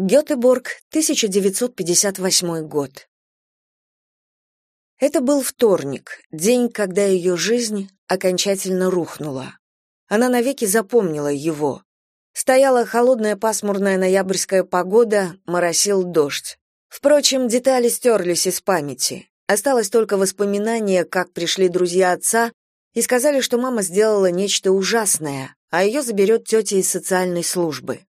Гетеборг, 1958 год. Это был вторник, день, когда ее жизнь окончательно рухнула. Она навеки запомнила его. Стояла холодная пасмурная ноябрьская погода, моросил дождь. Впрочем, детали стерлись из памяти. Осталось только воспоминание, как пришли друзья отца и сказали, что мама сделала нечто ужасное, а ее заберет тетя из социальной службы.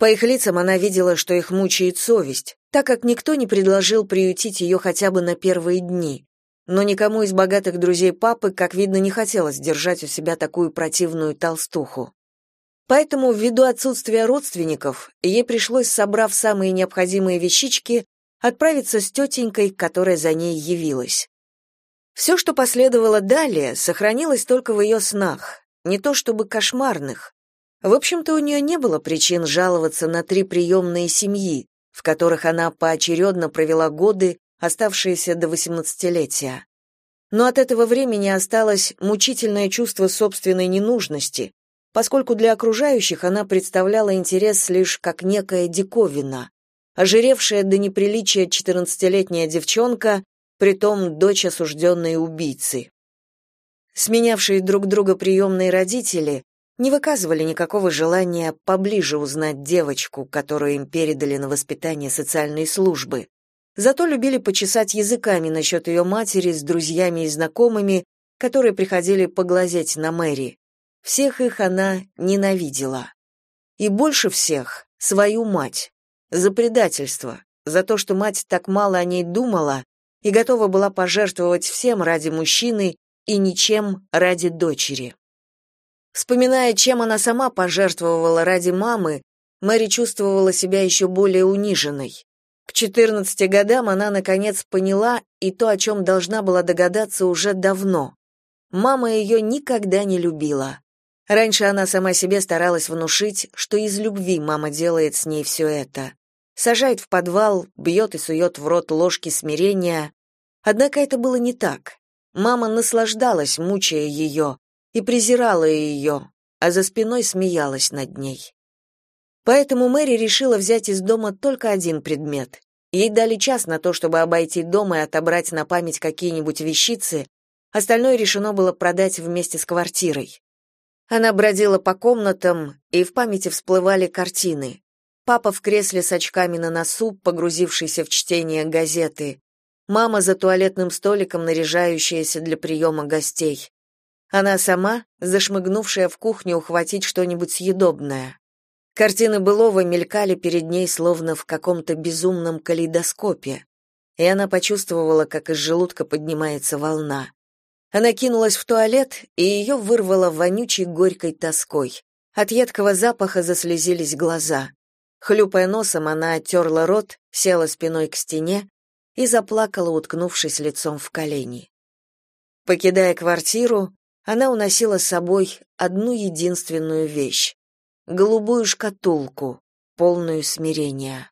По их лицам она видела, что их мучает совесть, так как никто не предложил приютить ее хотя бы на первые дни. Но никому из богатых друзей папы, как видно, не хотелось держать у себя такую противную толстуху. Поэтому, ввиду отсутствия родственников, ей пришлось, собрав самые необходимые вещички, отправиться с тетенькой, которая за ней явилась. Все, что последовало далее, сохранилось только в ее снах, не то чтобы кошмарных, в общем-то, у нее не было причин жаловаться на три приемные семьи, в которых она поочередно провела годы, оставшиеся до восемнадцатилетия. Но от этого времени осталось мучительное чувство собственной ненужности, поскольку для окружающих она представляла интерес лишь как некая диковина, ожиревшая до неприличия четырнадцатилетняя девчонка, притом дочь осужденной убийцы. Сменявшие друг друга приемные родители не выказывали никакого желания поближе узнать девочку, которую им передали на воспитание социальной службы. Зато любили почесать языками насчет ее матери с друзьями и знакомыми, которые приходили поглазеть на Мэри. Всех их она ненавидела. И больше всех свою мать. За предательство, за то, что мать так мало о ней думала и готова была пожертвовать всем ради мужчины и ничем ради дочери. Вспоминая, чем она сама пожертвовала ради мамы, Мэри чувствовала себя еще более униженной. К 14 годам она, наконец, поняла и то, о чем должна была догадаться уже давно. Мама ее никогда не любила. Раньше она сама себе старалась внушить, что из любви мама делает с ней все это. Сажает в подвал, бьет и сует в рот ложки смирения. Однако это было не так. Мама наслаждалась, мучая ее, и презирала ее, а за спиной смеялась над ней. Поэтому Мэри решила взять из дома только один предмет. Ей дали час на то, чтобы обойти дом и отобрать на память какие-нибудь вещицы, остальное решено было продать вместе с квартирой. Она бродила по комнатам, и в памяти всплывали картины. Папа в кресле с очками на носу, погрузившийся в чтение газеты. Мама за туалетным столиком, наряжающаяся для приема гостей. Она сама, зашмыгнувшая в кухню ухватить что-нибудь съедобное. Картины былого мелькали перед ней словно в каком-то безумном калейдоскопе, и она почувствовала, как из желудка поднимается волна. Она кинулась в туалет, и ее вырвало вонючей горькой тоской. От едкого запаха заслезились глаза. Хлюпая носом, она оттерла рот, села спиной к стене и заплакала, уткнувшись лицом в колени. Покидая квартиру, она уносила с собой одну единственную вещь — голубую шкатулку, полную смирения.